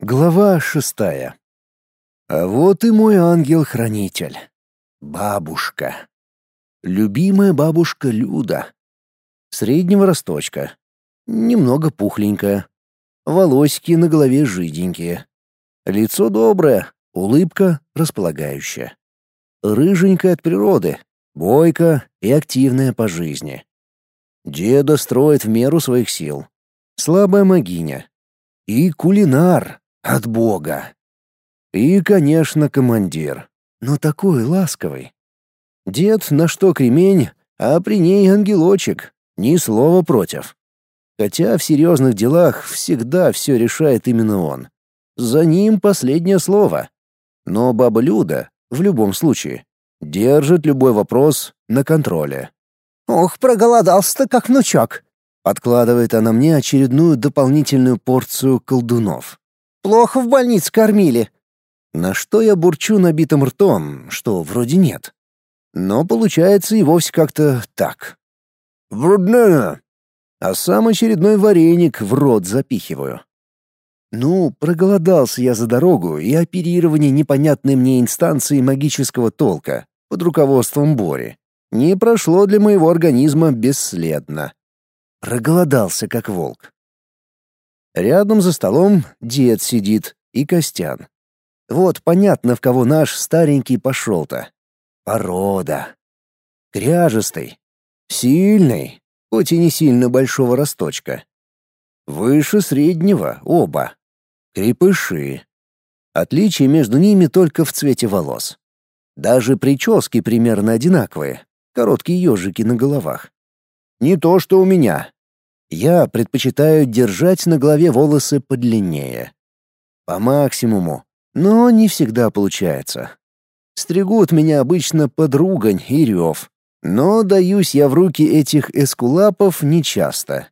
Глава шестая. А вот и мой ангел-хранитель. Бабушка. Любимая бабушка Люда. Среднего росточка. Немного пухленькая. Волосики на голове жиденькие. Лицо доброе, улыбка располагающая. Рыженькая от природы, бойко и активная по жизни. Деда строит в меру своих сил. Слабая могиня. И кулинар от Бога. И, конечно, командир. Но такой ласковый. Дед на что кремень, а при ней ангелочек. Ни слова против. Хотя в серьезных делах всегда все решает именно он. За ним последнее слово. Но баба Люда, в любом случае, держит любой вопрос на контроле. «Ох, проголодался-то как внучок!» Подкладывает она мне очередную дополнительную порцию колдунов. «Плохо в больнице кормили». На что я бурчу набитым ртом, что вроде нет. Но получается и вовсе как-то так. «Брудная!» А сам очередной вареник в рот запихиваю. Ну, проголодался я за дорогу и оперирование непонятной мне инстанции магического толка под руководством Бори не прошло для моего организма бесследно. Проголодался, как волк. Рядом за столом дед сидит и Костян. Вот понятно, в кого наш старенький пошел-то. Порода. Кряжестый. Сильный, хоть и не сильно большого росточка. Выше среднего оба. Крепыши. Отличие между ними только в цвете волос. Даже прически примерно одинаковые, короткие ежики на головах. Не то, что у меня. Я предпочитаю держать на голове волосы подлиннее. По максимуму, но не всегда получается. Стригут меня обычно подругань и рев, но даюсь я в руки этих эскулапов нечасто.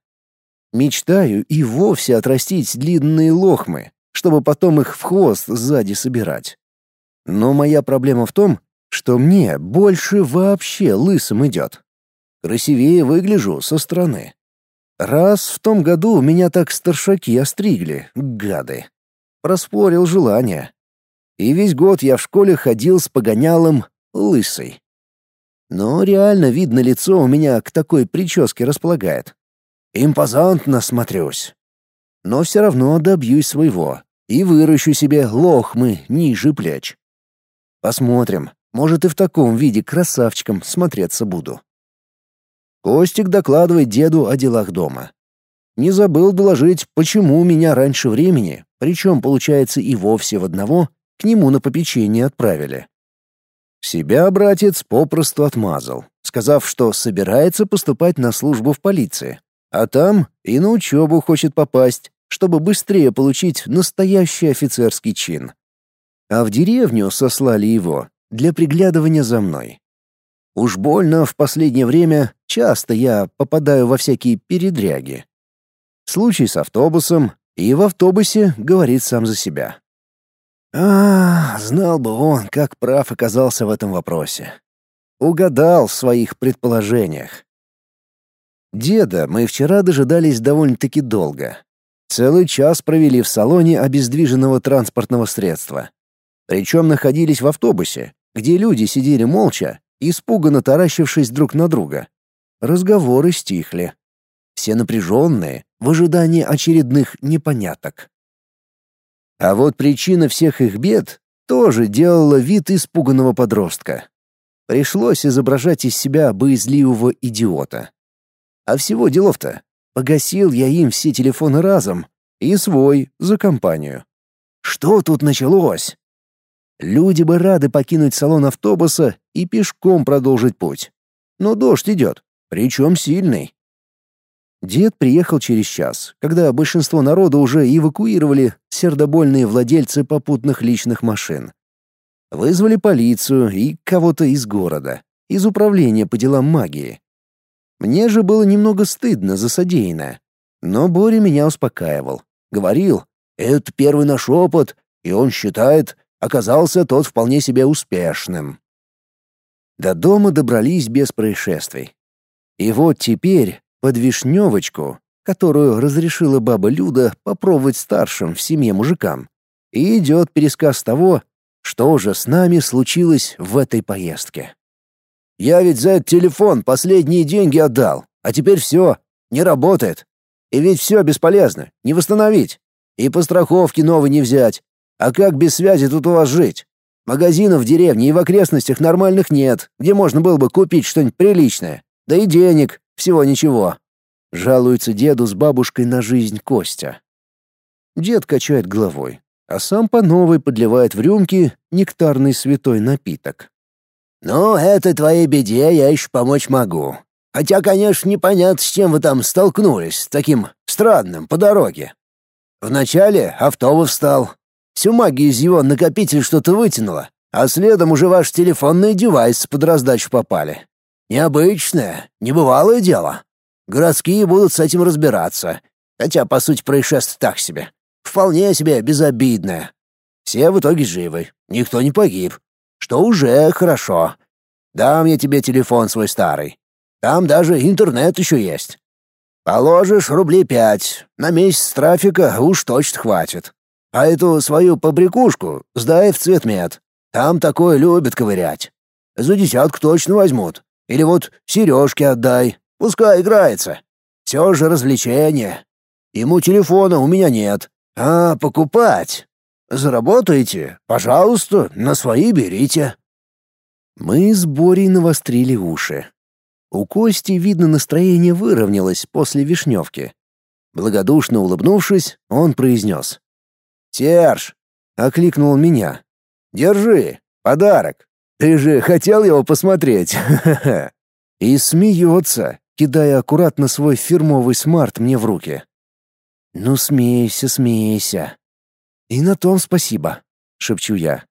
Мечтаю и вовсе отрастить длинные лохмы, чтобы потом их в хвост сзади собирать. Но моя проблема в том, что мне больше вообще лысым идет. Красивее выгляжу со стороны. Раз в том году меня так старшаки остригли, гады. Проспорил желание. И весь год я в школе ходил с погонялом лысый. Но реально видно лицо у меня к такой прическе располагает. Импозантно смотрюсь. Но все равно добьюсь своего и выращу себе лохмы ниже плеч. Посмотрим, может, и в таком виде красавчиком смотреться буду. Костик докладывает деду о делах дома. Не забыл доложить, почему меня раньше времени, причем, получается, и вовсе в одного, к нему на попечение отправили. Себя братец попросту отмазал, сказав, что собирается поступать на службу в полиции, а там и на учебу хочет попасть, чтобы быстрее получить настоящий офицерский чин. А в деревню сослали его, для приглядывания за мной. Уж больно в последнее время часто я попадаю во всякие передряги. Случай с автобусом, и в автобусе говорит сам за себя. А, знал бы он, как прав оказался в этом вопросе. Угадал в своих предположениях. Деда мы вчера дожидались довольно-таки долго. Целый час провели в салоне обездвиженного транспортного средства. Причем находились в автобусе, где люди сидели молча, испуганно таращившись друг на друга. Разговоры стихли. Все напряженные, в ожидании очередных непоняток. А вот причина всех их бед тоже делала вид испуганного подростка. Пришлось изображать из себя боязливого идиота. А всего делов-то. Погасил я им все телефоны разом и свой за компанию. Что тут началось? Люди бы рады покинуть салон автобуса и пешком продолжить путь. Но дождь идет, причем сильный. Дед приехал через час, когда большинство народа уже эвакуировали сердобольные владельцы попутных личных машин. Вызвали полицию и кого-то из города, из управления по делам магии. Мне же было немного стыдно за содеянное. Но Боря меня успокаивал. Говорил, это первый наш опыт, и он считает, оказался тот вполне себе успешным. До дома добрались без происшествий. И вот теперь под вишневочку, которую разрешила баба Люда попробовать старшим в семье мужикам, и идет пересказ того, что же с нами случилось в этой поездке. «Я ведь за этот телефон последние деньги отдал, а теперь все, не работает. И ведь все бесполезно, не восстановить. И по страховке новой не взять. А как без связи тут у вас жить? Магазинов в деревне и в окрестностях нормальных нет, где можно было бы купить что-нибудь приличное. Да и денег, всего ничего. Жалуется деду с бабушкой на жизнь Костя. Дед качает головой, а сам по новой подливает в рюмки нектарный святой напиток. «Ну, этой твоей беде я еще помочь могу. Хотя, конечно, непонятно, с чем вы там столкнулись, таким странным, по дороге. Вначале автобус встал. Всю магию из его накопителя что-то вытянуло, а следом уже ваши телефонные девайсы под раздачу попали. Необычное, небывалое дело. Городские будут с этим разбираться. Хотя, по сути, происшествие так себе. Вполне себе безобидное. Все в итоге живы, никто не погиб. Что уже хорошо. Дам я тебе телефон свой старый. Там даже интернет еще есть. Положишь рублей пять, на месяц трафика уж точно хватит. А эту свою побрякушку сдай в цветмет. Там такое любят ковырять. За десятку точно возьмут. Или вот сережки отдай, пускай играется. Все же развлечение. Ему телефона у меня нет. А покупать? Заработаете? Пожалуйста, на свои берите. Мы с Борей навострили уши. У Кости, видно, настроение выровнялось после вишневки. Благодушно улыбнувшись, он произнес. «Серж!» — окликнул меня. «Держи, подарок. Ты же хотел его посмотреть?» И смеется, кидая аккуратно свой фирмовый смарт мне в руки. «Ну, смейся, смейся». «И на том спасибо», — шепчу я.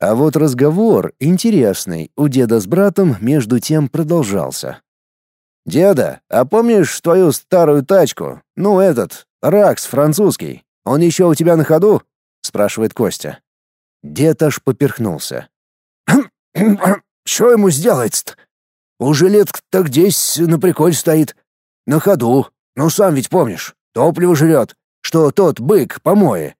А вот разговор, интересный, у деда с братом между тем продолжался. «Деда, а помнишь твою старую тачку? Ну, этот, Ракс французский. Он еще у тебя на ходу?» — спрашивает Костя. Дед аж поперхнулся. «Что ему сделается-то? Уже лет так десять на приколе стоит. На ходу. Ну, сам ведь помнишь, топливо жрет, что тот бык помои.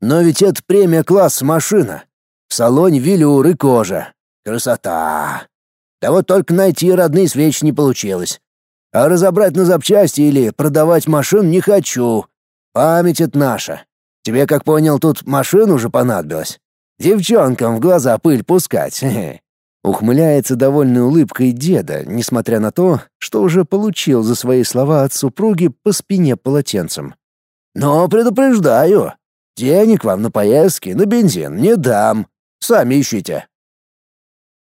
Но ведь это премия класс машина. В салоне велюр и кожа. Красота! Да вот только найти родные свечи не получилось. А разобрать на запчасти или продавать машин не хочу. Память это наша. Тебе, как понял, тут машину уже понадобилось. Девчонкам в глаза пыль пускать. Ухмыляется довольной улыбкой деда, несмотря на то, что уже получил за свои слова от супруги по спине полотенцем. «Но предупреждаю, денег вам на поездки, на бензин не дам. Сами ищите».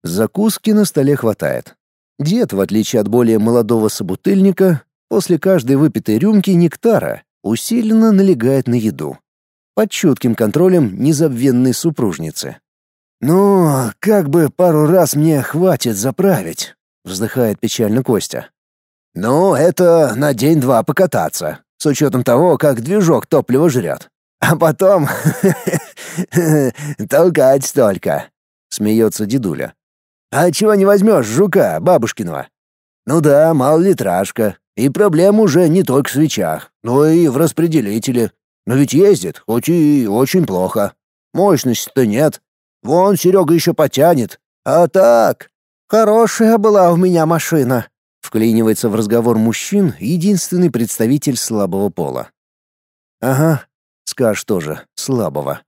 Закуски на столе хватает. Дед, в отличие от более молодого собутыльника, после каждой выпитой рюмки нектара усиленно налегает на еду. Под чутким контролем незабвенной супружницы. «Ну, как бы пару раз мне хватит заправить», — вздыхает печально Костя. «Ну, это на день-два покататься, с учетом того, как движок топливо жрет. А потом толкать столько», — смеется дедуля. «А чего не возьмешь жука бабушкиного?» «Ну да, малолитражка, и проблема уже не только в свечах, но и в распределителе. Но ведь ездит, хоть и очень плохо. Мощности-то нет, Вон Серега еще потянет. А так, хорошая была у меня машина. Вклинивается в разговор мужчин единственный представитель слабого пола. Ага, скажешь тоже, слабого.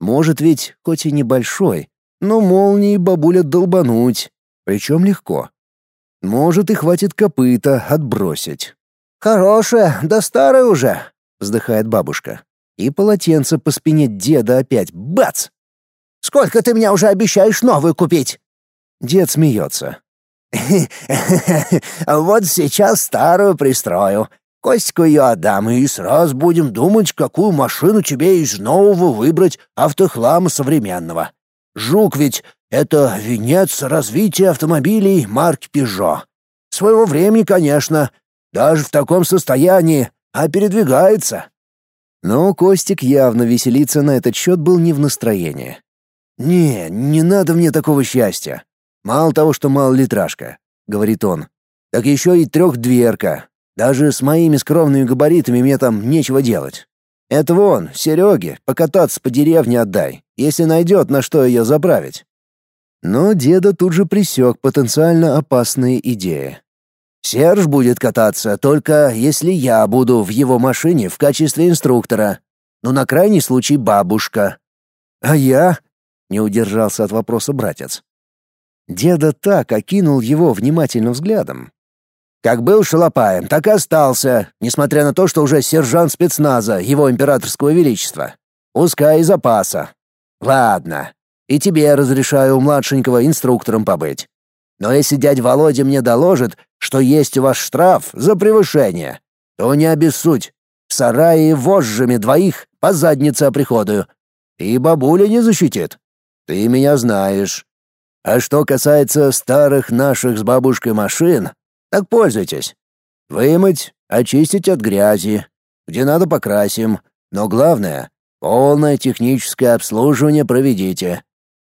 Может ведь, хоть и небольшой, но молнии бабуля долбануть, причем легко. Может и хватит копыта отбросить. «Хорошая, да старая уже», — вздыхает бабушка. И полотенце по спине деда опять бац! Сколько ты мне уже обещаешь новую купить?» Дед смеется. «Вот сейчас старую пристрою. Костику ее отдам, и сразу будем думать, какую машину тебе из нового выбрать автохлама современного. Жук ведь — это венец развития автомобилей марки Peugeot. Своего времени, конечно, даже в таком состоянии, а передвигается». Но Костик явно веселиться на этот счет был не в настроении. «Не, не надо мне такого счастья. Мало того, что малолитражка», — говорит он, — «так еще и трехдверка. Даже с моими скромными габаритами мне там нечего делать. Это вон, Сереге, покататься по деревне отдай, если найдет, на что ее заправить». Но деда тут же присек потенциально опасные идеи. «Серж будет кататься, только если я буду в его машине в качестве инструктора. Ну, на крайний случай бабушка». «А я?» — не удержался от вопроса братец. Деда так окинул его внимательным взглядом. «Как был шалопаем, так и остался, несмотря на то, что уже сержант спецназа его императорского величества. Пускай и запаса. Ладно, и тебе разрешаю у младшенького инструктором побыть. Но если дядь Володя мне доложит, что есть у вас штраф за превышение, то не обессудь. В сарае вожжами двоих по заднице оприходую. И бабуля не защитит. Ты меня знаешь. А что касается старых наших с бабушкой машин, так пользуйтесь. Вымыть, очистить от грязи. Где надо покрасим. Но главное, полное техническое обслуживание проведите.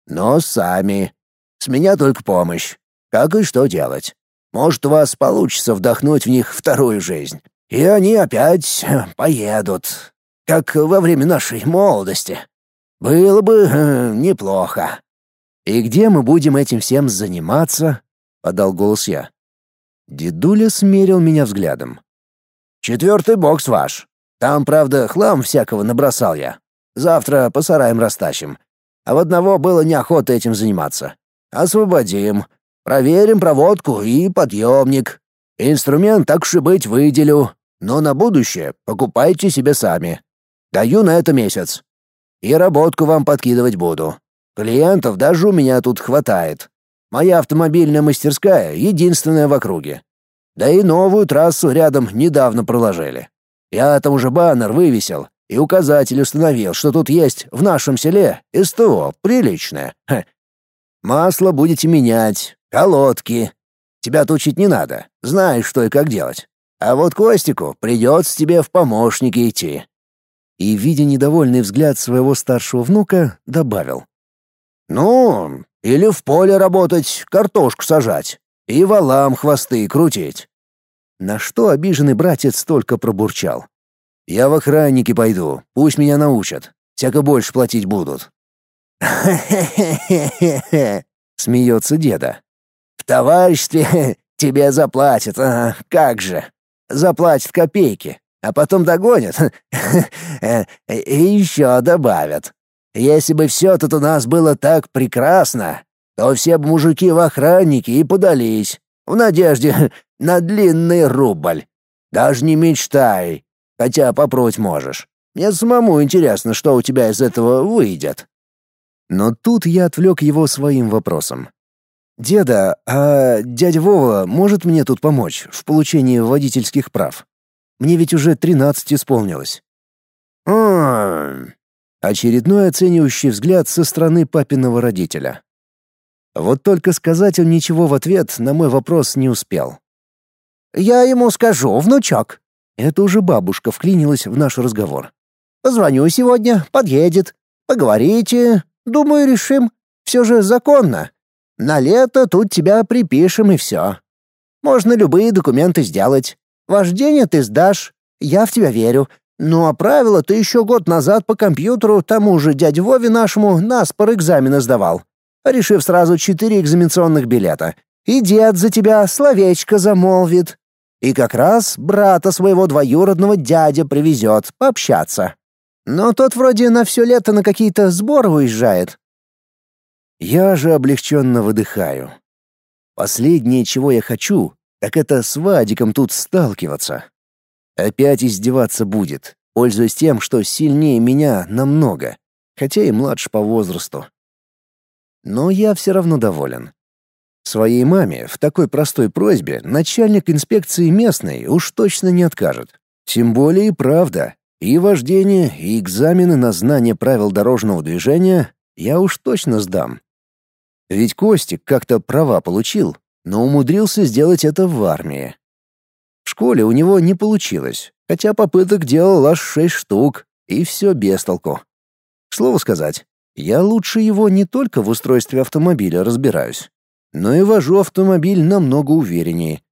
Но сами. С меня только помощь. Как и что делать. Может, у вас получится вдохнуть в них вторую жизнь. И они опять поедут. Как во время нашей молодости. Было бы э, неплохо. «И где мы будем этим всем заниматься?» — подал голос я. Дедуля смерил меня взглядом. «Четвертый бокс ваш. Там, правда, хлам всякого набросал я. Завтра по сараям растащим. А в одного было неохота этим заниматься. Освободим. Проверим проводку и подъемник. Инструмент, так уж и быть, выделю. Но на будущее покупайте себе сами. Даю на это месяц. И работку вам подкидывать буду. Клиентов даже у меня тут хватает. Моя автомобильная мастерская единственная в округе. Да и новую трассу рядом недавно проложили. Я там уже баннер вывесил и указатель установил, что тут есть в нашем селе СТО приличное. Ха. Масло будете менять, колодки. Тебя учить не надо, знаешь, что и как делать. А вот Костику придется тебе в помощники идти». И, видя недовольный взгляд своего старшего внука, добавил. Ну, или в поле работать, картошку сажать и валам хвосты крутить. На что обиженный братец только пробурчал. Я в охранники пойду, пусть меня научат. Всяко больше платить будут. смеется деда. В товариществе тебе заплатят, а как же? Заплатят копейки, а потом догонят и еще добавят. Если бы все тут у нас было так прекрасно, то все бы мужики в охранники и подались, в надежде на длинный рубль. Даже не мечтай, хотя попробовать можешь. Мне самому интересно, что у тебя из этого выйдет». Но тут я отвлек его своим вопросом. «Деда, а дядя Вова может мне тут помочь в получении водительских прав? Мне ведь уже тринадцать исполнилось». «М Очередной оценивающий взгляд со стороны папиного родителя. Вот только сказать он ничего в ответ на мой вопрос не успел. «Я ему скажу, внучок». Это уже бабушка вклинилась в наш разговор. «Позвоню сегодня, подъедет. Поговорите. Думаю, решим. Все же законно. На лето тут тебя припишем и все. Можно любые документы сделать. Вождение ты сдашь. Я в тебя верю. Ну а правила ты еще год назад по компьютеру тому же дяде Вове нашему наспор экзамены сдавал, решив сразу четыре экзаменационных билета. И дед за тебя словечко замолвит. И как раз брата своего двоюродного дядя привезет пообщаться. Но тот вроде на все лето на какие-то сборы уезжает. Я же облегченно выдыхаю. Последнее, чего я хочу, так это с Вадиком тут сталкиваться. Опять издеваться будет, пользуясь тем, что сильнее меня намного, хотя и младше по возрасту. Но я все равно доволен. Своей маме в такой простой просьбе начальник инспекции местной уж точно не откажет. Тем более и правда. И вождение, и экзамены на знание правил дорожного движения я уж точно сдам. Ведь Костик как-то права получил, но умудрился сделать это в армии. В школе у него не получилось, хотя попыток делал аж шесть штук, и все без толку. К слову сказать, я лучше его не только в устройстве автомобиля разбираюсь, но и вожу автомобиль намного увереннее.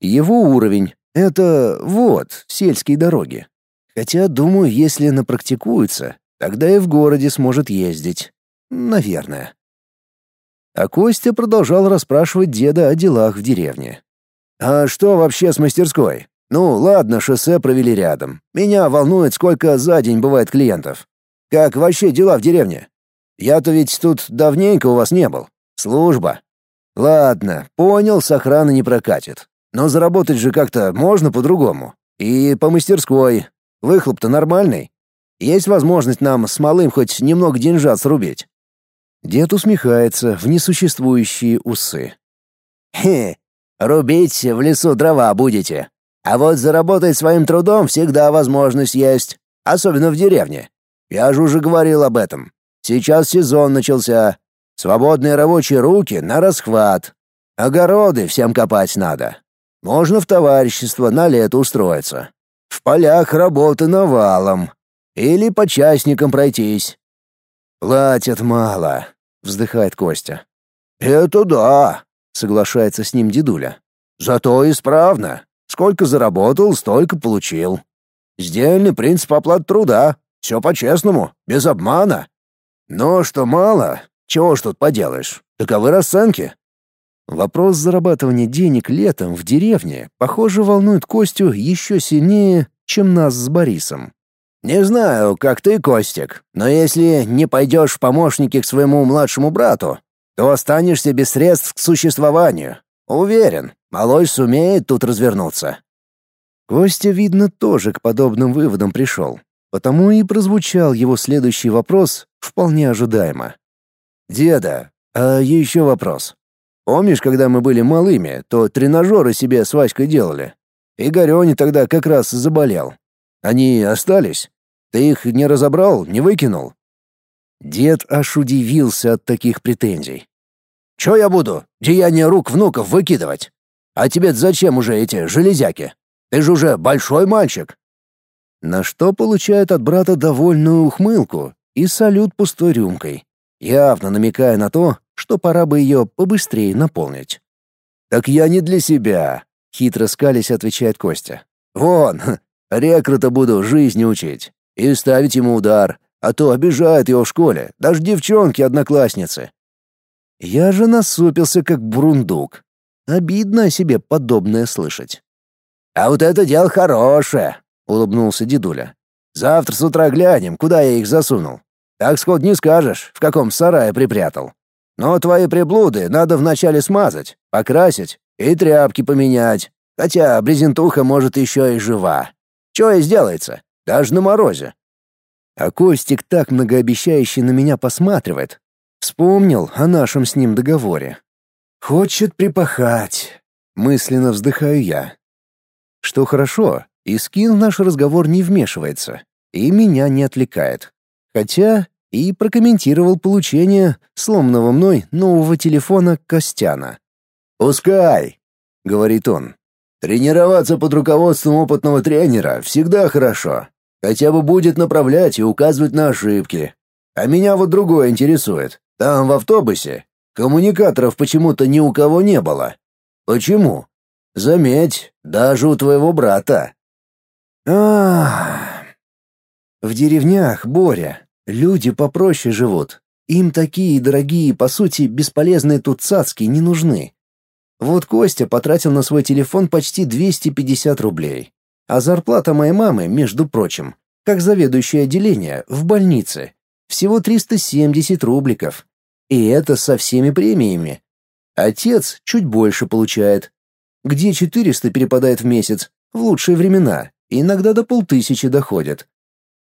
Его уровень — это вот, сельские дороги. Хотя, думаю, если напрактикуется, тогда и в городе сможет ездить. Наверное. А Костя продолжал расспрашивать деда о делах в деревне. «А что вообще с мастерской? Ну, ладно, шоссе провели рядом. Меня волнует, сколько за день бывает клиентов. Как вообще дела в деревне? Я-то ведь тут давненько у вас не был. Служба. Ладно, понял, с охраны не прокатит. Но заработать же как-то можно по-другому. И по мастерской. Выхлоп-то нормальный. Есть возможность нам с малым хоть немного деньжат срубить. Дед усмехается в несуществующие усы. «Хе, рубить в лесу дрова будете. А вот заработать своим трудом всегда возможность есть, особенно в деревне. Я же уже говорил об этом. Сейчас сезон начался. Свободные рабочие руки на расхват. Огороды всем копать надо. Можно в товарищество на лето устроиться. В полях работы навалом. Или по частникам пройтись. Платят мало, вздыхает Костя. Это да, соглашается с ним дедуля. Зато исправно. Сколько заработал, столько получил. Сдельный принцип оплаты труда. Все по-честному, без обмана. Но что мало, чего ж тут поделаешь? Таковы расценки. Вопрос зарабатывания денег летом в деревне, похоже, волнует Костю еще сильнее, чем нас с Борисом. «Не знаю, как ты, Костик, но если не пойдешь в помощники к своему младшему брату, то останешься без средств к существованию. Уверен, малой сумеет тут развернуться». Костя, видно, тоже к подобным выводам пришел, потому и прозвучал его следующий вопрос вполне ожидаемо. «Деда, а еще вопрос. Помнишь, когда мы были малыми, то тренажеры себе с Васькой делали? Игорёня тогда как раз заболел. Они остались? Ты их не разобрал, не выкинул?» Дед аж удивился от таких претензий. «Чё я буду? Деяния рук внуков выкидывать? А тебе зачем уже эти железяки? Ты же уже большой мальчик!» На что получает от брата довольную ухмылку и салют пустой рюмкой, явно намекая на то, что пора бы ее побыстрее наполнить. «Так я не для себя», — хитро скались отвечает Костя. «Вон, рекрута буду жизни учить и ставить ему удар, а то обижают его в школе, даже девчонки-одноклассницы». Я же насупился, как брундук. Обидно о себе подобное слышать. «А вот это дело хорошее», — улыбнулся дедуля. «Завтра с утра глянем, куда я их засунул. Так сход не скажешь, в каком сарае припрятал. Но твои приблуды надо вначале смазать, покрасить и тряпки поменять. Хотя брезентуха может еще и жива. Чего и сделается, даже на морозе. А Костик так многообещающе на меня посматривает. Вспомнил о нашем с ним договоре. Хочет припахать. Мысленно вздыхаю я. Что хорошо, и скин в наш разговор не вмешивается, и меня не отвлекает. Хотя и прокомментировал получение сломанного мной нового телефона Костяна. «Пускай», — говорит он. «Тренироваться под руководством опытного тренера всегда хорошо. Хотя бы будет направлять и указывать на ошибки. А меня вот другое интересует. Там, в автобусе, коммуникаторов почему-то ни у кого не было. Почему? Заметь, даже у твоего брата». «Ах...» В деревнях, Боря, Люди попроще живут. Им такие дорогие, по сути, бесполезные тут цацки не нужны. Вот Костя потратил на свой телефон почти 250 рублей. А зарплата моей мамы, между прочим, как заведующее отделение в больнице, всего 370 рубликов. И это со всеми премиями. Отец чуть больше получает. Где 400 перепадает в месяц, в лучшие времена, иногда до полтысячи доходят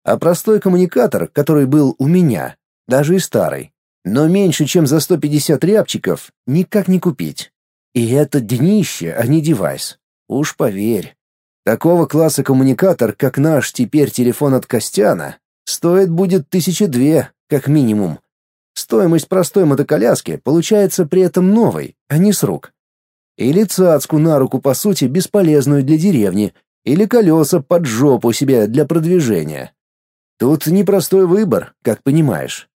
а простой коммуникатор, который был у меня, даже и старый, но меньше, чем за 150 рябчиков, никак не купить. И это днище, а не девайс. Уж поверь. Такого класса коммуникатор, как наш теперь телефон от Костяна, стоит будет тысячи две, как минимум. Стоимость простой мотоколяски получается при этом новой, а не с рук. Или цацку на руку, по сути, бесполезную для деревни, или колеса под жопу себе для продвижения. Тут непростой выбор, как понимаешь.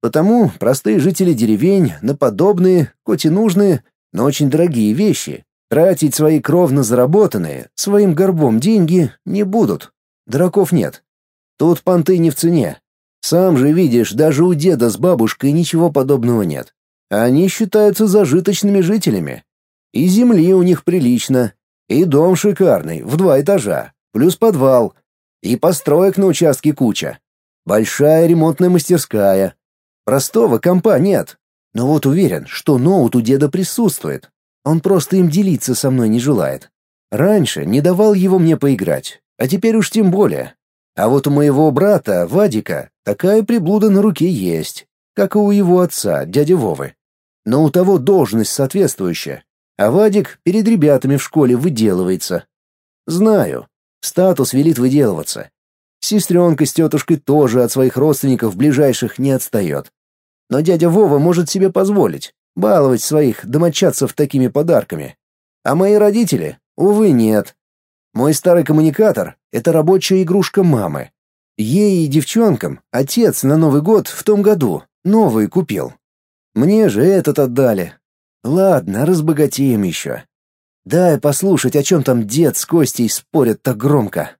Потому простые жители деревень на подобные, хоть и нужные, но очень дорогие вещи, тратить свои кровно заработанные, своим горбом деньги не будут. Драков нет. Тут понты не в цене. Сам же видишь, даже у деда с бабушкой ничего подобного нет. Они считаются зажиточными жителями. И земли у них прилично, и дом шикарный, в два этажа, плюс подвал, и построек на участке куча. Большая ремонтная мастерская. Простого компа нет. Но вот уверен, что ноут у деда присутствует. Он просто им делиться со мной не желает. Раньше не давал его мне поиграть, а теперь уж тем более. А вот у моего брата, Вадика, такая приблуда на руке есть, как и у его отца, дяди Вовы. Но у того должность соответствующая, а Вадик перед ребятами в школе выделывается. Знаю, статус велит выделываться. Сестренка с тетушкой тоже от своих родственников ближайших не отстает. Но дядя Вова может себе позволить баловать своих домочадцев такими подарками. А мои родители, увы, нет. Мой старый коммуникатор — это рабочая игрушка мамы. Ей и девчонкам отец на Новый год в том году новый купил. Мне же этот отдали. Ладно, разбогатеем еще. Дай послушать, о чем там дед с Костей спорят так громко.